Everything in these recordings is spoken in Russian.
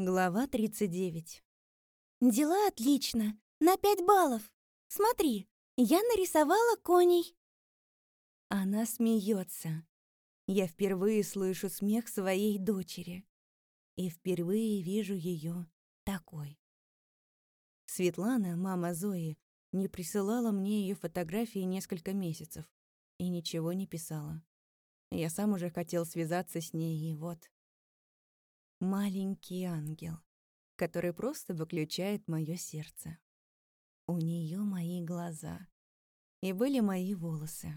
Глава 39. «Дела отлично. На пять баллов. Смотри, я нарисовала коней». Она смеется. Я впервые слышу смех своей дочери. И впервые вижу ее такой. Светлана, мама Зои, не присылала мне ее фотографии несколько месяцев и ничего не писала. Я сам уже хотел связаться с ней, и вот маленький ангел, который просто выключает мое сердце. У нее мои глаза. И были мои волосы.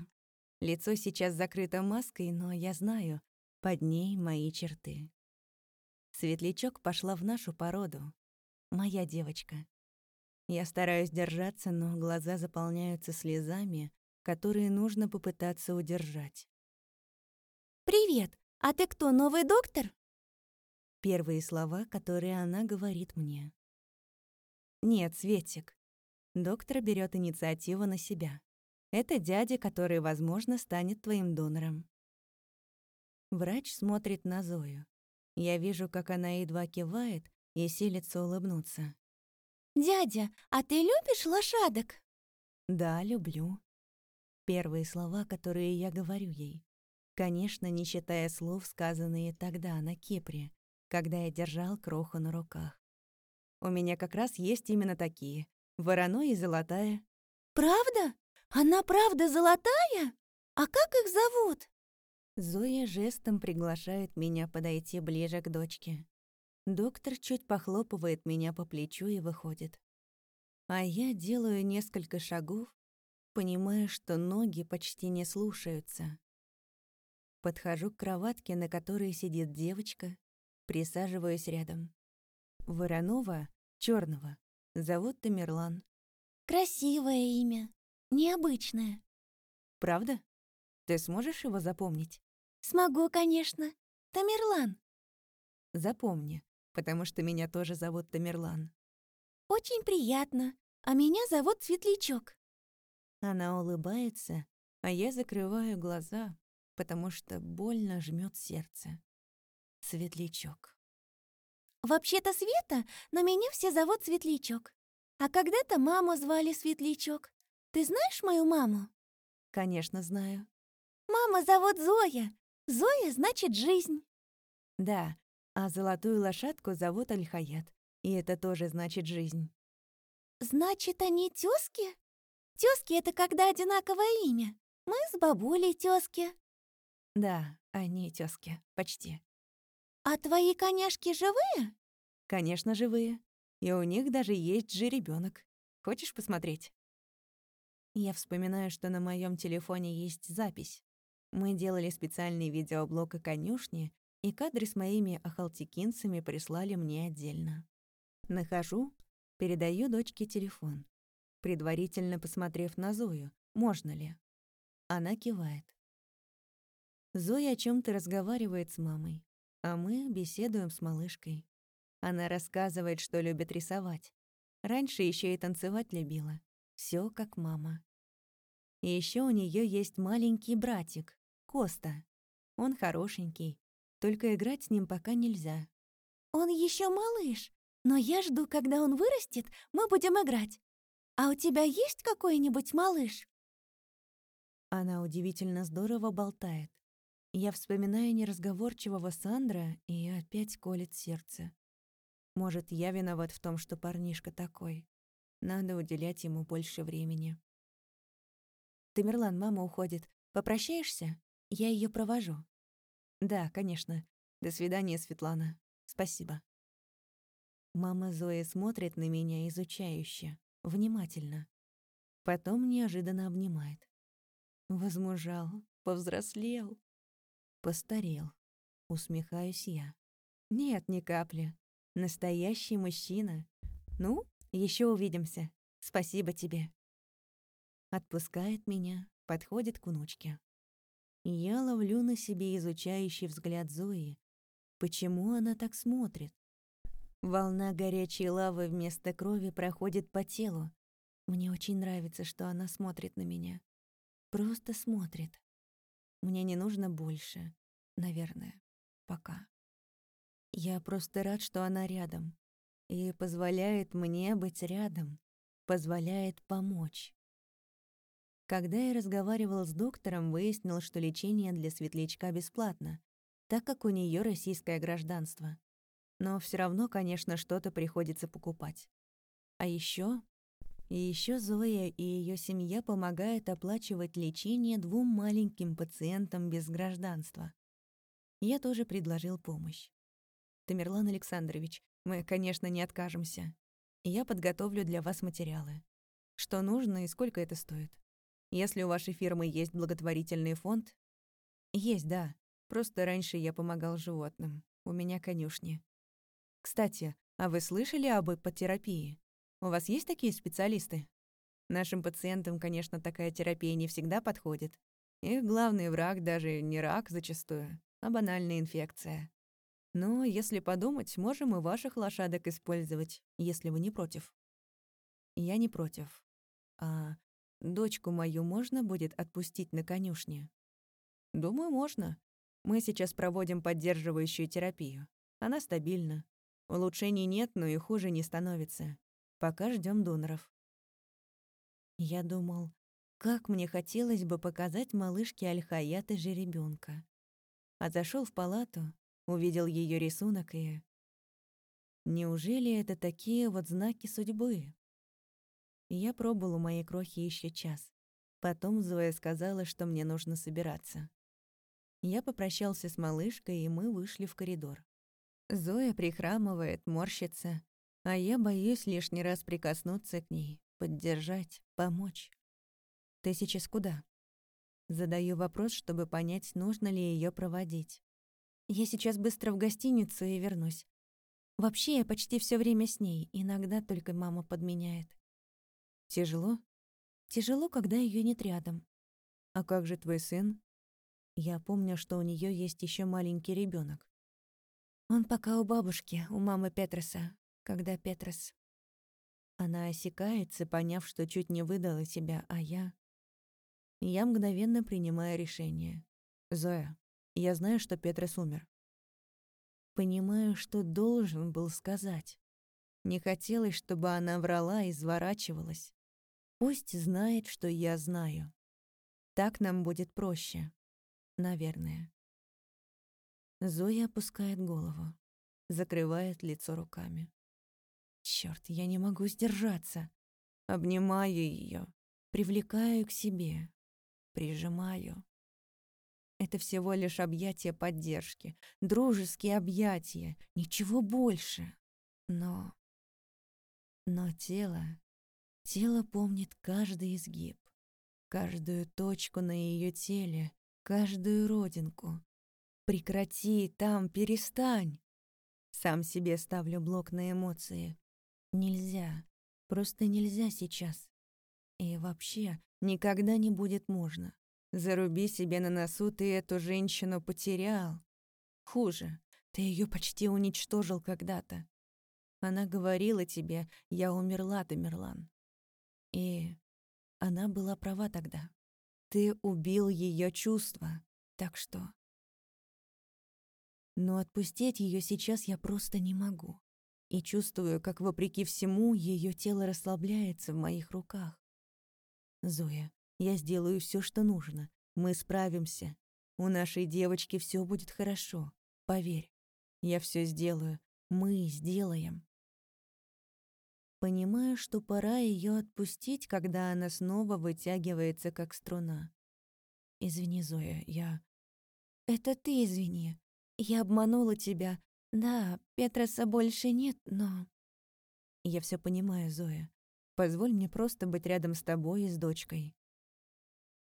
Лицо сейчас закрыто маской, но я знаю, под ней мои черты. Светлячок пошла в нашу породу. Моя девочка. Я стараюсь держаться, но глаза заполняются слезами, которые нужно попытаться удержать. «Привет! А ты кто, новый доктор?» Первые слова, которые она говорит мне. «Нет, Светик». Доктор берет инициативу на себя. Это дядя, который, возможно, станет твоим донором. Врач смотрит на Зою. Я вижу, как она едва кивает и силится улыбнуться. «Дядя, а ты любишь лошадок?» «Да, люблю». Первые слова, которые я говорю ей. Конечно, не считая слов, сказанные тогда на Кипре, когда я держал кроху на руках. У меня как раз есть именно такие. Вороной и золотая. «Правда? Она правда золотая? А как их зовут?» Зоя жестом приглашает меня подойти ближе к дочке. Доктор чуть похлопывает меня по плечу и выходит. А я делаю несколько шагов, понимая, что ноги почти не слушаются. Подхожу к кроватке, на которой сидит девочка, Присаживаюсь рядом. Воронова, черного, зовут Тамерлан. Красивое имя. Необычное. Правда? Ты сможешь его запомнить? Смогу, конечно. Тамерлан. Запомни, потому что меня тоже зовут Тамерлан. Очень приятно. А меня зовут Светлячок. Она улыбается, а я закрываю глаза, потому что больно жмет сердце. Светлячок. «Вообще-то Света, но меня все зовут Светлячок. А когда-то маму звали Светлячок. Ты знаешь мою маму?» «Конечно, знаю». «Мама зовут Зоя. Зоя значит жизнь». «Да, а золотую лошадку зовут Альхаят. И это тоже значит жизнь». «Значит, они тёзки? Тёзки — это когда одинаковое имя. Мы с бабулей тёзки». «Да, они тёзки, почти». «А твои коняшки живые?» «Конечно, живые. И у них даже есть жеребенок. Хочешь посмотреть?» Я вспоминаю, что на моем телефоне есть запись. Мы делали специальный видеоблог о конюшне, и кадры с моими ахалтикинцами прислали мне отдельно. Нахожу, передаю дочке телефон, предварительно посмотрев на Зою, можно ли. Она кивает. Зоя о чем то разговаривает с мамой, а мы беседуем с малышкой. Она рассказывает, что любит рисовать. Раньше еще и танцевать любила. Все как мама. И еще у нее есть маленький братик, Коста. Он хорошенький, только играть с ним пока нельзя. Он еще малыш, но я жду, когда он вырастет, мы будем играть. А у тебя есть какой-нибудь малыш? Она удивительно здорово болтает. Я вспоминаю неразговорчивого Сандра, и опять колет сердце. Может, я виноват в том, что парнишка такой. Надо уделять ему больше времени. Тамерлан, мама уходит. Попрощаешься? Я ее провожу. Да, конечно. До свидания, Светлана. Спасибо. Мама Зои смотрит на меня изучающе, внимательно. Потом неожиданно обнимает. Возмужал, повзрослел. Постарел. Усмехаюсь я. Нет, ни капли. Настоящий мужчина. Ну, еще увидимся. Спасибо тебе. Отпускает меня, подходит к внучке. Я ловлю на себе изучающий взгляд Зои. Почему она так смотрит? Волна горячей лавы вместо крови проходит по телу. Мне очень нравится, что она смотрит на меня. Просто смотрит. Мне не нужно больше, наверное, пока. Я просто рад, что она рядом. И позволяет мне быть рядом. Позволяет помочь. Когда я разговаривал с доктором, выяснил, что лечение для светлячка бесплатно, так как у нее российское гражданство. Но все равно, конечно, что-то приходится покупать. А еще, Еще Зоя и ее семья помогают оплачивать лечение двум маленьким пациентам без гражданства. Я тоже предложил помощь. Тамерлан Александрович, мы, конечно, не откажемся. Я подготовлю для вас материалы. Что нужно и сколько это стоит? Если у вашей фирмы есть благотворительный фонд? Есть, да. Просто раньше я помогал животным. У меня конюшни. Кстати, а вы слышали об ипотерапии? У вас есть такие специалисты? Нашим пациентам, конечно, такая терапия не всегда подходит. Их главный враг даже не рак зачастую, а банальная инфекция. Но, если подумать, можем и ваших лошадок использовать, если вы не против. Я не против. А Дочку мою можно будет отпустить на конюшне? Думаю, можно. Мы сейчас проводим поддерживающую терапию. Она стабильна. Улучшений нет, но и хуже не становится. Пока ждем доноров. Я думал, как мне хотелось бы показать малышке Альхаят и жеребенка. А зашел в палату, увидел ее рисунок и... Неужели это такие вот знаки судьбы? Я пробыл у моей крохи еще час. Потом Зоя сказала, что мне нужно собираться. Я попрощался с малышкой, и мы вышли в коридор. Зоя прихрамывает, морщится, а я боюсь лишний раз прикоснуться к ней, поддержать, помочь. «Ты сейчас куда?» Задаю вопрос, чтобы понять, нужно ли ее проводить. «Я сейчас быстро в гостиницу и вернусь. Вообще, я почти все время с ней, иногда только мама подменяет. Тяжело? Тяжело, когда ее нет рядом. А как же твой сын? Я помню, что у нее есть еще маленький ребенок. Он пока у бабушки, у мамы Петроса, когда Петрос... Она осекается, поняв, что чуть не выдала себя, а я... Я мгновенно принимаю решение. «Зоя, я знаю, что Петрос умер». Понимаю, что должен был сказать. Не хотелось, чтобы она врала и изворачивалась. Пусть знает, что я знаю. Так нам будет проще. Наверное. Зоя опускает голову, закрывает лицо руками. Черт, я не могу сдержаться. Обнимаю ее, привлекаю к себе, прижимаю. Это всего лишь объятия поддержки, дружеские объятия, ничего больше. Но... Но тело Тело помнит каждый изгиб, каждую точку на ее теле, каждую родинку. Прекрати, там, перестань. Сам себе ставлю блок на эмоции. Нельзя, просто нельзя сейчас. И вообще, никогда не будет можно. Заруби себе на носу, ты эту женщину потерял. Хуже, ты ее почти уничтожил когда-то. Она говорила тебе, я умерла, Тамерлан. И она была права тогда. Ты убил ее чувства, так что... Но отпустить ее сейчас я просто не могу. И чувствую, как, вопреки всему, ее тело расслабляется в моих руках. Зоя, я сделаю все, что нужно. Мы справимся. У нашей девочки все будет хорошо. Поверь. Я все сделаю. Мы сделаем. Понимаю, что пора ее отпустить, когда она снова вытягивается, как струна. «Извини, Зоя, я...» «Это ты извини. Я обманула тебя. Да, Петроса больше нет, но...» «Я все понимаю, Зоя. Позволь мне просто быть рядом с тобой и с дочкой».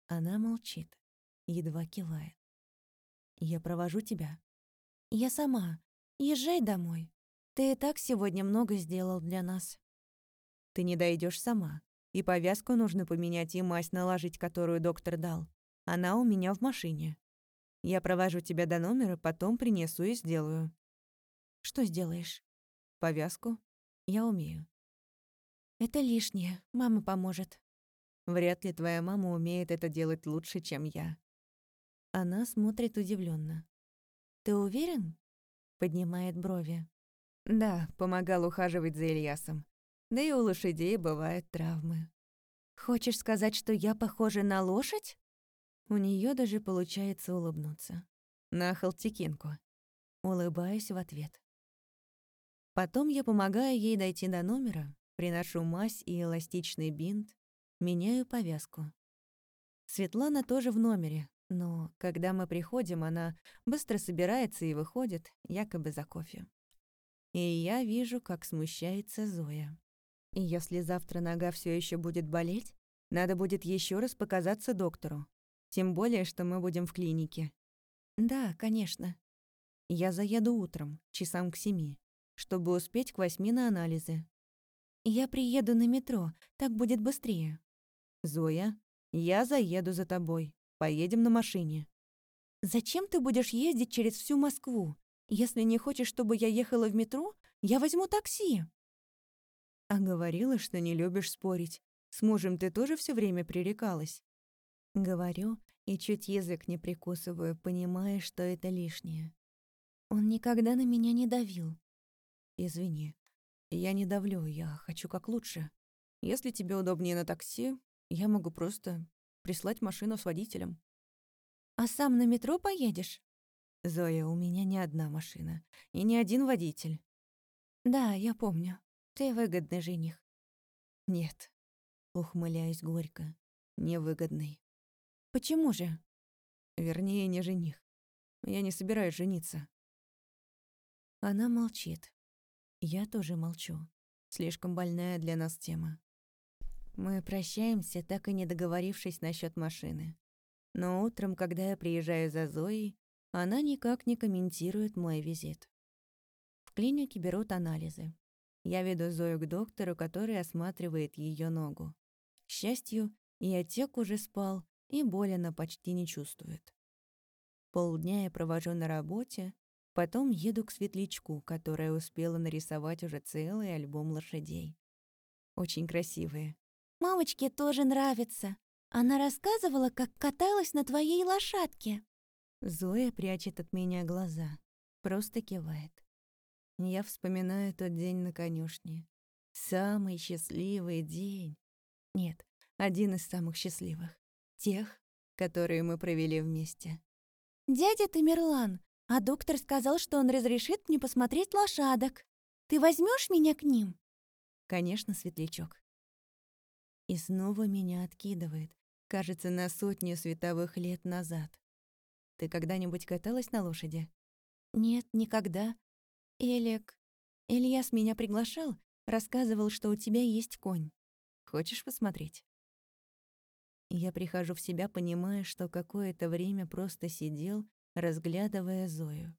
Она молчит, едва кивает. «Я провожу тебя?» «Я сама. Езжай домой. Ты и так сегодня много сделал для нас». Ты не дойдешь сама. И повязку нужно поменять, и мазь наложить, которую доктор дал. Она у меня в машине. Я провожу тебя до номера, потом принесу и сделаю. Что сделаешь? Повязку? Я умею. Это лишнее. Мама поможет. Вряд ли твоя мама умеет это делать лучше, чем я. Она смотрит удивленно. Ты уверен? поднимает брови. Да, помогал ухаживать за Ильясом. Да и у лошадей бывают травмы. Хочешь сказать, что я похожа на лошадь? У нее даже получается улыбнуться. На Халтикинку. Улыбаюсь в ответ. Потом я помогаю ей дойти до номера, приношу мазь и эластичный бинт, меняю повязку. Светлана тоже в номере, но когда мы приходим, она быстро собирается и выходит, якобы за кофе. И я вижу, как смущается Зоя. И если завтра нога все еще будет болеть, надо будет еще раз показаться доктору. Тем более, что мы будем в клинике. Да, конечно. Я заеду утром, часам к семи, чтобы успеть к восьми на анализы. Я приеду на метро, так будет быстрее. Зоя, я заеду за тобой. Поедем на машине. Зачем ты будешь ездить через всю Москву? Если не хочешь, чтобы я ехала в метро, я возьму такси. А говорила, что не любишь спорить. С мужем ты тоже все время пререкалась. Говорю и чуть язык не прикусываю, понимая, что это лишнее. Он никогда на меня не давил. Извини. Я не давлю, я хочу как лучше. Если тебе удобнее на такси, я могу просто прислать машину с водителем. А сам на метро поедешь? Зоя, у меня не одна машина и не один водитель. Да, я помню. Ты выгодный жених. Нет. Ухмыляюсь горько. Невыгодный. Почему же? Вернее, не жених. Я не собираюсь жениться. Она молчит. Я тоже молчу. Слишком больная для нас тема. Мы прощаемся, так и не договорившись насчет машины. Но утром, когда я приезжаю за Зоей, она никак не комментирует мой визит. В клинике берут анализы. Я веду Зою к доктору, который осматривает ее ногу. К счастью, и отек уже спал, и боли она почти не чувствует. Полдня я провожу на работе, потом еду к светлячку, которая успела нарисовать уже целый альбом лошадей. Очень красивые. «Мамочке тоже нравится. Она рассказывала, как каталась на твоей лошадке». Зоя прячет от меня глаза, просто кивает. Я вспоминаю тот день на конюшне. Самый счастливый день. Нет, один из самых счастливых. Тех, которые мы провели вместе. «Дядя Тамерлан, а доктор сказал, что он разрешит мне посмотреть лошадок. Ты возьмешь меня к ним?» «Конечно, светлячок». И снова меня откидывает, кажется, на сотню световых лет назад. Ты когда-нибудь каталась на лошади? Нет, никогда. Элик, Ильяс меня приглашал, рассказывал, что у тебя есть конь. Хочешь посмотреть? Я прихожу в себя, понимая, что какое-то время просто сидел, разглядывая Зою,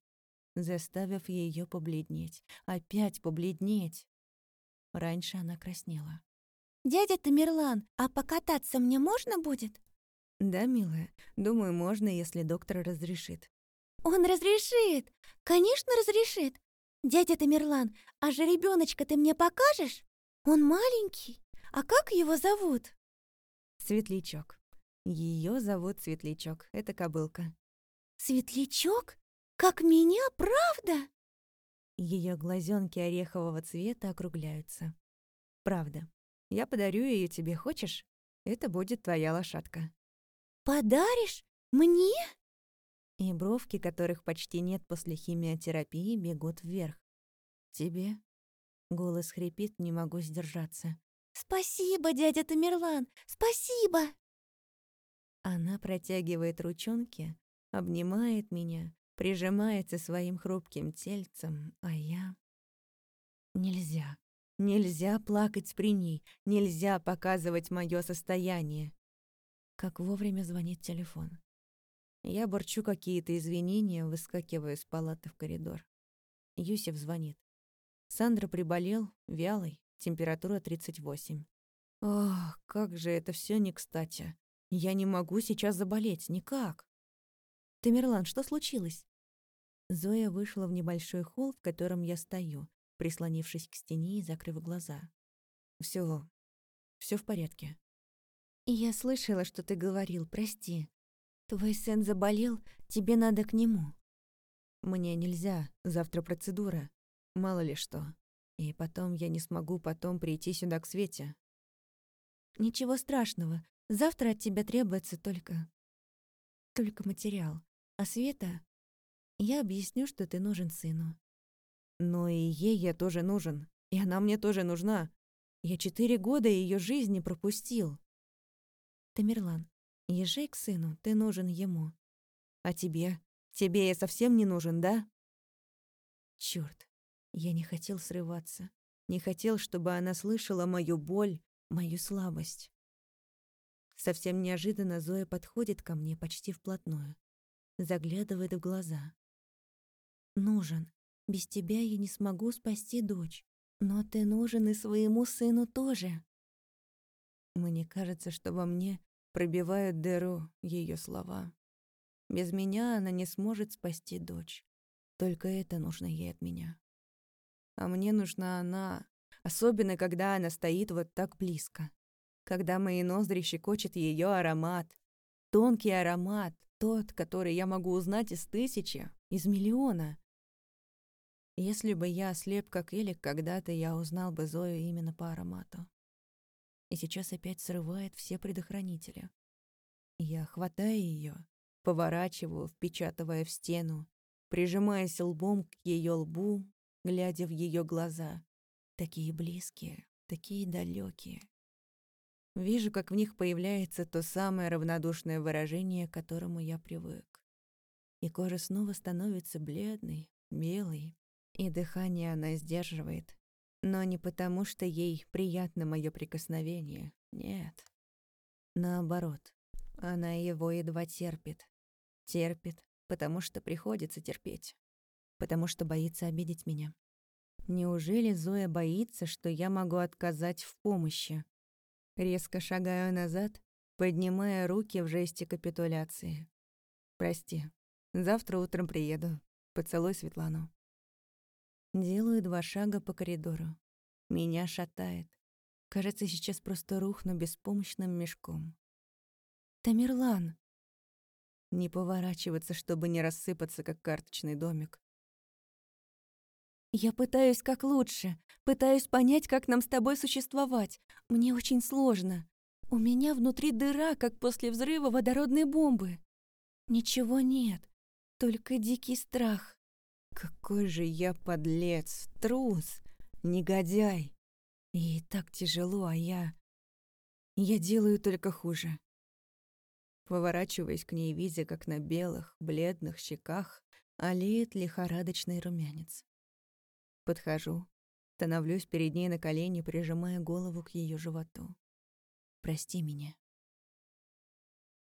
заставив ее побледнеть, опять побледнеть. Раньше она краснела. «Дядя Тамерлан, а покататься мне можно будет?» «Да, милая, думаю, можно, если доктор разрешит». «Он разрешит! Конечно, разрешит! Дядя Тамерлан, а же ребеночка ты мне покажешь? Он маленький. А как его зовут?» Светлячок. Ее зовут Светлячок. Это кобылка. Светлячок? Как меня, правда? Ее глазенки орехового цвета округляются. Правда. Я подарю ее тебе, хочешь? Это будет твоя лошадка. Подаришь? Мне? И бровки, которых почти нет после химиотерапии, бегут вверх. Тебе? Голос хрипит, не могу сдержаться. «Спасибо, дядя Тамерлан! Спасибо!» Она протягивает ручонки, обнимает меня, прижимается своим хрупким тельцем, а я... Нельзя. Нельзя плакать при ней, нельзя показывать мое состояние. Как вовремя звонит телефон. Я борчу какие-то извинения, выскакиваю из палаты в коридор. Юсев звонит. Сандра приболел, вялый, температура 38. Ох, как же это все не кстати. Я не могу сейчас заболеть, никак. Тамерлан, что случилось? Зоя вышла в небольшой холл, в котором я стою, прислонившись к стене и закрыв глаза. Все, все в порядке. Я слышала, что ты говорил, прости. Твой сын заболел, тебе надо к нему. Мне нельзя, завтра процедура. Мало ли что. И потом я не смогу потом прийти сюда к Свете. Ничего страшного. Завтра от тебя требуется только... Только материал. А Света... Я объясню, что ты нужен сыну. Но и ей я тоже нужен. И она мне тоже нужна. Я четыре года ее жизни пропустил. Тамерлан, езжай к сыну, ты нужен ему. А тебе? Тебе я совсем не нужен, да? Чёрт, я не хотел срываться. Не хотел, чтобы она слышала мою боль, мою слабость. Совсем неожиданно Зоя подходит ко мне почти вплотную. Заглядывает в глаза. «Нужен. Без тебя я не смогу спасти дочь. Но ты нужен и своему сыну тоже». Мне кажется, что во мне пробивают дыру ее слова. Без меня она не сможет спасти дочь. Только это нужно ей от меня. А мне нужна она, особенно когда она стоит вот так близко. Когда мои ноздри щекочет ее аромат. Тонкий аромат, тот, который я могу узнать из тысячи, из миллиона. Если бы я ослеп, как Элик, когда-то я узнал бы Зою именно по аромату. И сейчас опять срывает все предохранители. Я хватаю ее, поворачиваю, впечатывая в стену, прижимаясь лбом к ее лбу, глядя в ее глаза. Такие близкие, такие далекие. Вижу, как в них появляется то самое равнодушное выражение, к которому я привык. И кожа снова становится бледной, белой, и дыхание она сдерживает. Но не потому, что ей приятно мое прикосновение. Нет. Наоборот, она его едва терпит. Терпит, потому что приходится терпеть. Потому что боится обидеть меня. Неужели Зоя боится, что я могу отказать в помощи? Резко шагаю назад, поднимая руки в жесте капитуляции. «Прости, завтра утром приеду. Поцелуй Светлану». Делаю два шага по коридору. Меня шатает. Кажется, сейчас просто рухну беспомощным мешком. «Тамерлан!» Не поворачиваться, чтобы не рассыпаться, как карточный домик. «Я пытаюсь как лучше. Пытаюсь понять, как нам с тобой существовать. Мне очень сложно. У меня внутри дыра, как после взрыва водородной бомбы. Ничего нет, только дикий страх. Какой же я подлец, трус, негодяй. И так тяжело, а я... Я делаю только хуже. Поворачиваясь к ней, видя, как на белых, бледных щеках олеет лихорадочный румянец. Подхожу, становлюсь перед ней на колени, прижимая голову к ее животу. «Прости меня».